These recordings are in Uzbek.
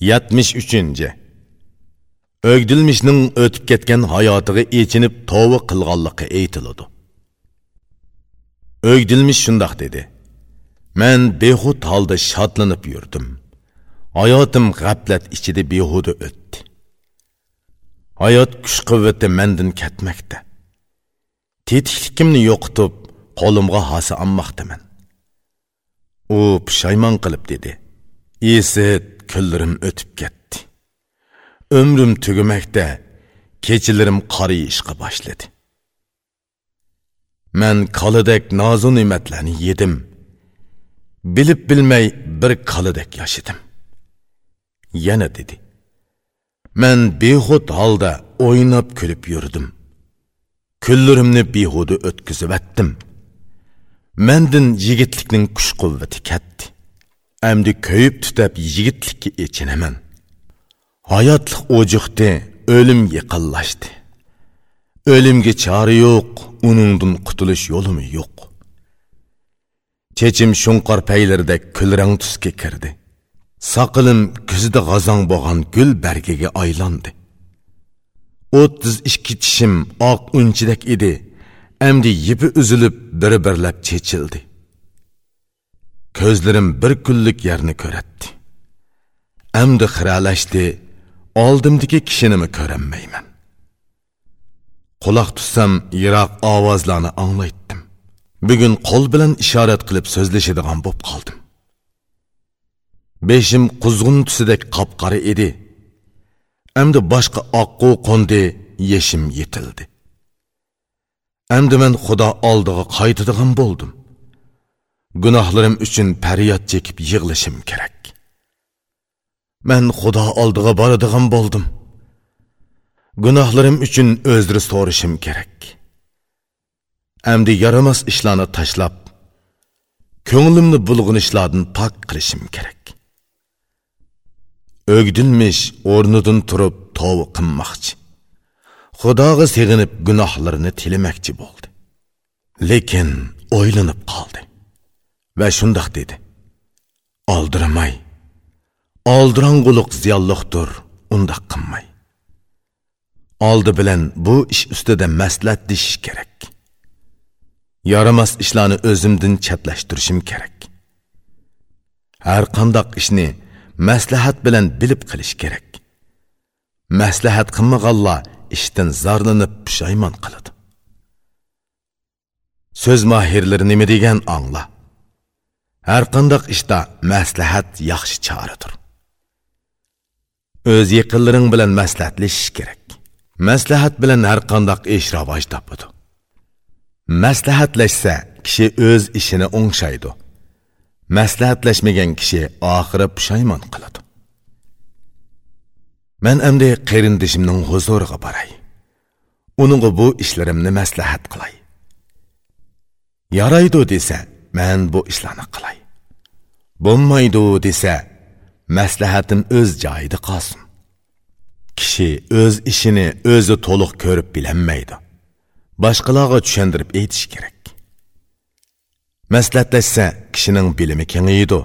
73. Ögdilmişning o'tib ketgan hayotiga echinib tova qilganligi aytiladi. Ögdilmiş shundoq dedi. Men behud holda shodlanib yurdim. Hayotim g'aflat ichida behuda o'tdi. Hayot kuch-quvvati mendan ketmoqda. Tetiklikimni yo'qotib, qo'limga hosa olmoqdaman. U pushaymon qilib dedi. Esit kunlarim o'tib ketdi. Ömrüm tugumakda, kechilarim qariyishga boshladi. Men qalidek nozu ne'matlarni yedim. Bilib bilmay bir qalidek yashadim. Yana dedi. Men behud holda o'ynab kulib yurdim. Kunlarimni behuda o'tkazib atdim. Mendan yigitlikning kuch-quvvati ketdi. Әмді көйіп түтәп егітлікке ечінемін. Hayatlık ocuqdi, ölüm yıqıllaşdı. Ölümge çare yok, unundun qutuluş yolu yo'q. Chechim Çeçim şunqar peylerde külrang tüske kirdi. Saqılım küzde gazan boğan gül bergege aylandı. Otuz işki oq ak edi. Endi yipi uzilib, bir-birlab chechildi. Ko'zlarim bir kunlik yerni ko'ratdi. Amdi xiralashdi oldimdagi kishinimi ko'rinmayman quloq tutsam yiroq ovozlarni anglaytdim. Bugun qo'l bilan ishorat qilib so'zlashadigan bo'lib qoldim. Beshim quzg'un tusidek qop qora edi. Amdi boshqa oqqu qo'ndi yeshim yetildi. Amdi man xudo oldiga qaytadigan bo'ldim. Gunohlarim uchun faryod chekib yig'lashim kerak. Man xudo oldiga boradigan bo'ldim. Gunohlarim uchun o'zri so'rashim kerak. Amdi yaramas ishlarni tashlab ko'nglimni bulg'inishlardan pok qilishim kerak. O'gdinmish o'rnidan turib tovi qilmoqchi. Xudoga sig'inib gunohlarini tilamoqchi bo'ldi. Lekin o'ylanib qoldi. Va shundoq dedi. Oldiramay. Oldirong'uliq ziyonliqdir undoq qilmay. Oldi bilan bu ish ustida maslahat deshish kerak. Yaramas ishlarni o'zimdan chatlashtirishim kerak. Har qandoq ishni maslahat bilan bilib qilish kerak. Maslahat qilmaganlar ishdan zorlanib pushaymon qiladi. So'z mohirlari nima degan angla har qandoq ishda maslahat yaxshi choradir o'z yaqinlaring bilan maslahatlashish kerak. Maslahat bilan har qandoq ish rivoj topadi. Maslahatlashsa kishi o'z ishini o'ngshaydi. Maslahatlashmagan kishi oxiri pushaymon qiladi. Man endi qarindishimning huzuriga boray. Uningga bu ishlarimni maslahat qilay. Yaraydi desa man bu ishlarni qilay. Bo'lmaydi desa maslahatim o'z joyida qolsin. Kishi o'z ishini o'zi to'liq ko'rib bilanmaydi boshqalarga tushundirib aytish kerak. Maslahatlashsa kishining bilimi kengaydi.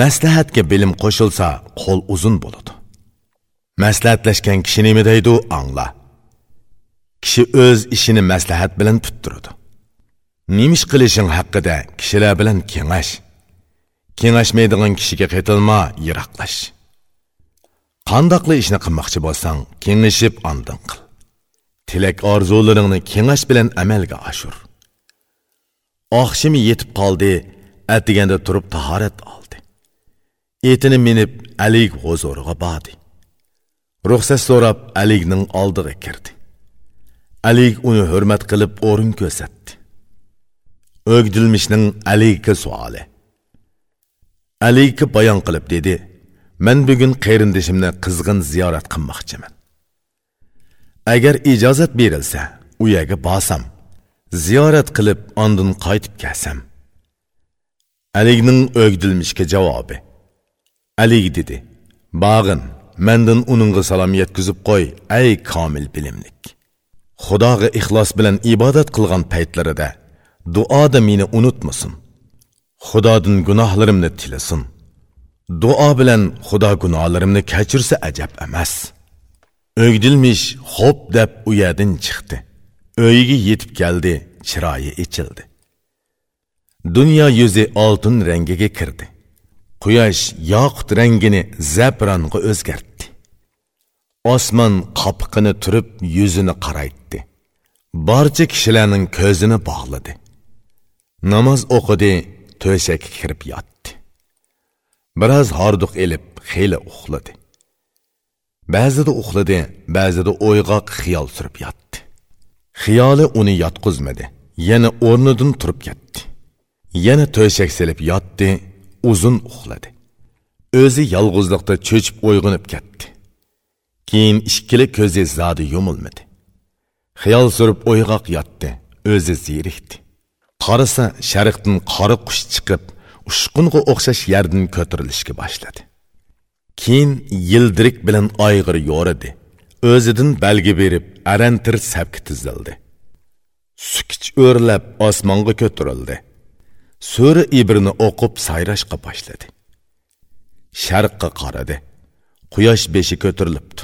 Maslahatga bilim qo'shilsa qo'l uzun bo'ladi. Maslahatlashgan kishi nima deydi angla. Kishi o'z ishini maslahat bilan tuttiradi. Nimish qilishing haqida kishilar bilan kengash. Kengashmaydigan kishiga qaytilma yiroqlash. Qandoqli ishni qilmoqchi bo'lsang kengashib andin qil. Tilak orzularingni kengash bilan amalga oshir oqshimi yetib qoldi atiganda turib tahorat oldi. Etini minib alik huzuriga bordi. Ruxsat so'rab alikning oldiga kirdi. Alik uni hurmat qilib o'rin ko'rsatdi. O'gdilmishning alikka suoli. Alikka bayon qilib dedi man bugun qarindishimni qizg'in ziyorat qilmoqchiman. Agar ijozat berilsa u yerga borsam ziyorat qilib ondin qaytib kelsam. Alikning o'gdilmishga javobi alik dedi bag'in mandan uningga salom yetkazib qo'y ay komil bilimlik. Xudoga ixlos bilan ibodat qilgan paytlarida duoda meni unutmasin xudodan gunohlarimni tilasin duo bilan xudo gunohlarimni kechirsa ajab emas o'gdilmish xo'p deb u yerdan chiqdi uyiga yetib keldi chiroyi ichildi dunyo yuzi oltin rangiga kirdi. Quyosh yoqut rangini zabranga o'zgartdi osmon qopiqini turib yuzini qaraytdi barcha kishilarning ko'zini bog'ladi namoz o'qidi to'shakka kirib yotdi. Biroz hordiq elib xeyli uxladi. Ba'zida uxladi ba'zida o'yg'oq xiyol surib yotdi. Xiyoli uni yotqizmadi yana o'rnidan turib ketdi. Yana to'shak silib yotdi uzun uxladi. O'zi yolg'izlikda cho'chib uyg'onib ketdi. Keyin ikkili ko'zi zodi yumilmadi. Xiyol surib o'yg'oq yotdi o'zi zerikdi qarasa sharqdan qora qush chiqib ushqunga o'xshash yerdan ko'tarilishga boshladi. Keyin yildirik bilan oyg'ir yo'ridi. O'zidan balgi berib arantir sapki tizildi. Sukich o'rlab osmonga ko'tarildi. So'ri ibrini o'qib sayrashqa boshladi. Sharqqa qaradi. Quyosh beshi ko'tarilibdi.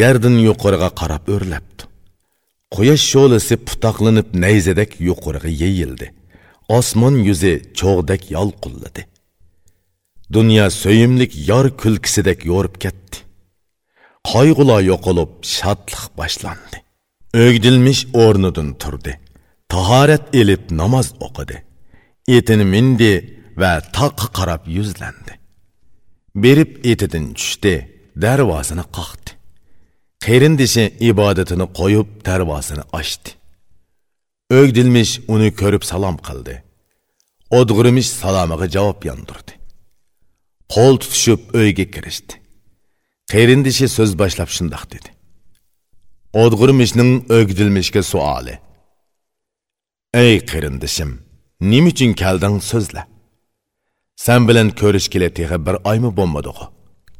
Yerdan yuqoriga qarab o'rlabdi. Quyosh sho'lasi putoqlanib nayzadak yuqoriga yeyildi. Osmon yuzi cho'g'dak yolqulladi dunyo so'yimlik yor kulkisidek yo'rib ketdi. Qayg'ular yo'qolib shodlik boshlandi o'gdilmish o'rnidan turdi tahorat ilib namoz o'qidi etini mindi va toqqa qarab yuzlandi berib etidan tushdi darvozani qoqdi qerindishi ibodatini qo'yib darvozani ochdi. O'gdilmish uni ko'rib salom qildi. O'dg'irmish salomiga javob yondirdi. Qo'l tutishib uyga kirishdi. Qerindishi so'z boshlab shundoq dedi. O'dg'irmishning o'gdilmishga suoli. Ey qerindishim nima uchun kelding so'zla? San bilan ko'rishgili tehi bir oymi bo'lmadiu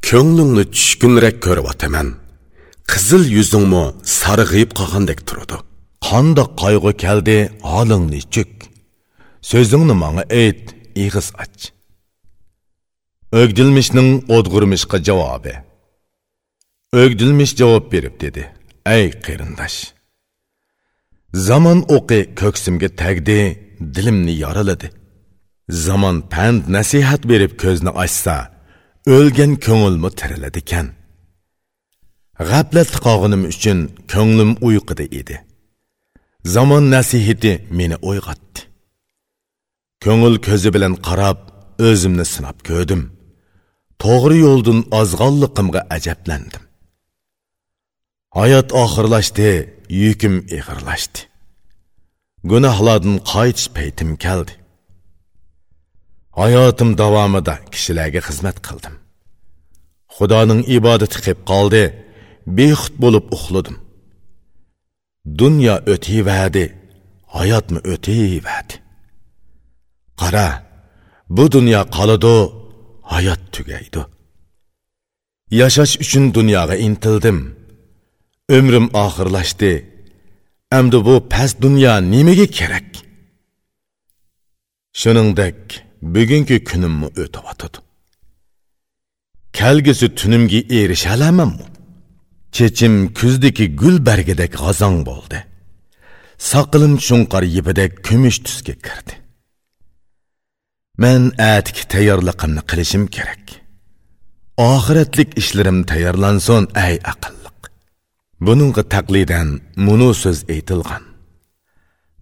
ko'nglingni tushkunrak ko'ryotaman qizil yuzingmi sarg'ayib qolgandek turadi. Qandoq qayg'u keldi holingni chuk. So'zingni manga ayt ig'iz och. O'gdilmishning o'dg'urmishqa javobi. O'gdilmish javob berib dedi ey qarindosh zamon o'qi ko'ksimga tagdi dilimni yoriladi zamon pand nasihat berib ko'zni ochsa o'lgan ko'ngilmi tiriladi ekan. G'aflat qog'inim uchun ko'nglim uyquda edi. Zamon nasihati meni uyg'otdi ko'ngil ko'zi bilan qarab o'zimni sinab ko'rdim. To'g'ri yo'ldan ozg'onliqimga ajablandim. Hayot oxirlashdi yukim ig'irlashdi gunohlardan qaytish paytim keldi. Hayotim davomida kishilarga xizmat qildim. Xudoning ibodati qilib qoldi. Bexud bo'lib uxladim dunyo o'tiyverdi hayotmi o'tiyverdi qara bu dunyo qoladi hayot tugaydi yashash uchun dunyoga intildim. Umrim oxirlashdi endi bu past dunyo nimaga kerak shuningdek bugungi kunimni o'tyotidi kelgusi tunimga erishalamanmi chechim kuzdagi gul bargidek g'azong bo'ldi. Soqilim shunqor yipidek kumush tusga kirdi. Man atiki tayyorliqimni qilishim kerak. Oxiratlik ishlarim tayyorlansin ay aqlliq. Buningga taqlidan munu so'z aytilgan.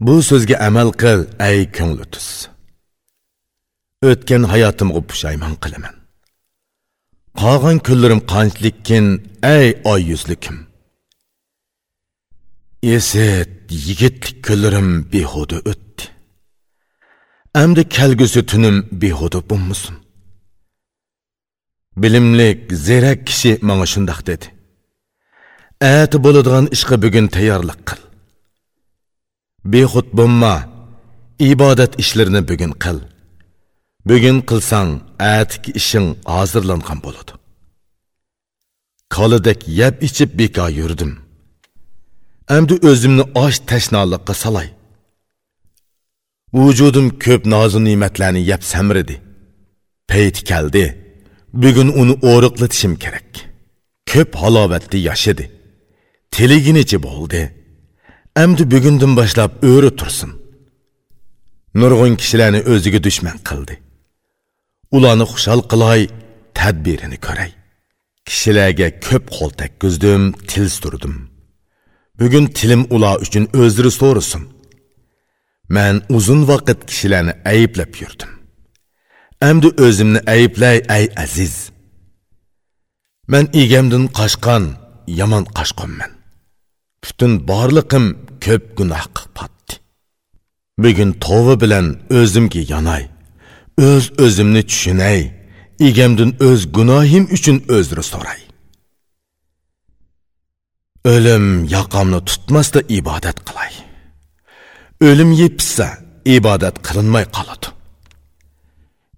Bu so'zga amal qil ay ko'ngli tus. O'tgan hayotimga pushaymon qilaman. Qolgan kunlarim qanchlikkin ey oy yuzlikim esit yigitlik kunlarim behuda o'tdi amdi kelgusi tunim behuda bo'lmasin Bilimlik, zerak kishi manga shundoq dedi. Ati bo'ladigan ishga bugun tayyorlik qil. behud bo'lma, ibodat ishlarini bugun qil. Bugun qilsang, atiki ishing hozirlangan bo'ladi. Qolidek yeb ichib beka yurdim. Endi o'zimni osh tashnolikqa salay. vujudim ko'p nazı ne'matlarni yep semridi. Peyt keldi. bugun uni o'riqlatishim kerak ko'p halovatda yashadi tiliginichi bo'ldi endi bugundan boshlab o'ri tursin nurg'un kishilarni o'ziga dushman qildi ulanı xushal qilay tadbirini ko'ray. Kishilarga ko'p qo'l tekkizdim til surdim bugun tilim ula uchun o'zri so'rasin man uzun vaqt kishilarni ayblab yurdim. Endi o'zimni ayblay ay aziz. Man egamdan qochgan yomon qochqonman butun borliqim ko'p gunohqa patdi bugun tovba bilan o'zimga yonay. O'z o'zimni tushunay. Egamdan o'z gunohim uchun o'zri so'ray. O'lim yoqamni tutmasda ibodat qilay. O'lim yepsa ibodat qilinmay qoladi.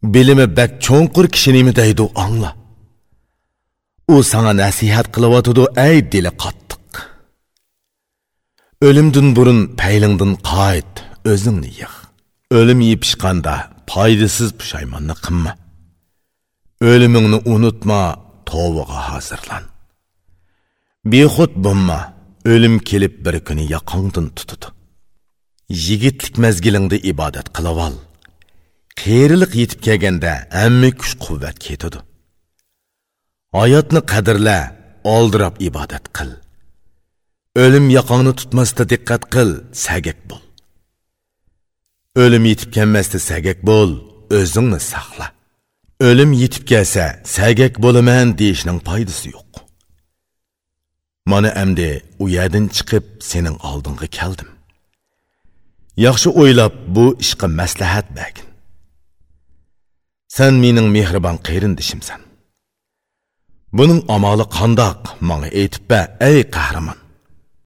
Bilimi bak cho'nqur kishinimi deydi angla. U sana nasihat qilyotidi ey dili qattiq. Ölümdün burun peylingdin qayt, özüngni yıg. Ölüm yepişqanda paydasız pushaymonni qilma. o'limingni unutma, tovig'a hozirlan Bexud bo'lma o'lim kelib bir kuni yaqingdin tutadi Yigitlik mazgilingda ibodat qilib ol. Qeyrilik yetib kelganda hamma kuch-quvvat ketadi. Hayotni qadrla, oldirab ibodat qil. o'lim yaqangni tutmasda diqqat qil, sagak bo'l. Ölüm yetib kelmasda sagak bo'l, o'zingni saqla. Ölüm yetib kelsa, sagak bo'laman deyishning foydasi yo'q. Mana endi u yerdan chiqib sening oldingga keldim. Yaxshi o'ylab bu ishga maslahat bergin. Sen mening mehribon qerindishimsan. Buning amoli qandoq? Menga aytib ber, ey qahramon.